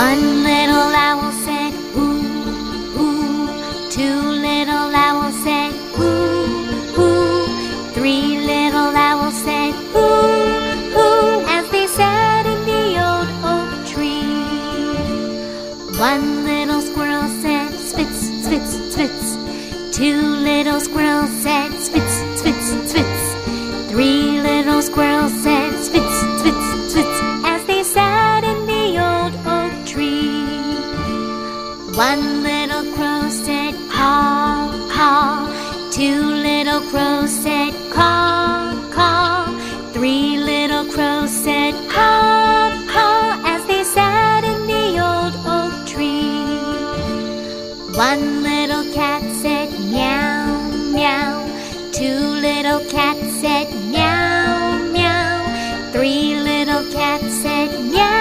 One little owl said, ooh, ooh. Two little owls said, ooh, ooh. Three little owls said, ooh, ooh. As they sat in the old oak tree. One little squirrel said, spitz, spitz, spitz. Two little squirrels said, spitz, spitz, spitz. Three little squirrels said, One little crow said, Caw, caw. Two little crows said, Caw, caw. Three little crows said, Caw, caw. As they sat in the old oak tree. One little cat said, Meow, meow. Two little cats said, Meow, meow. Three little cats said, Meow,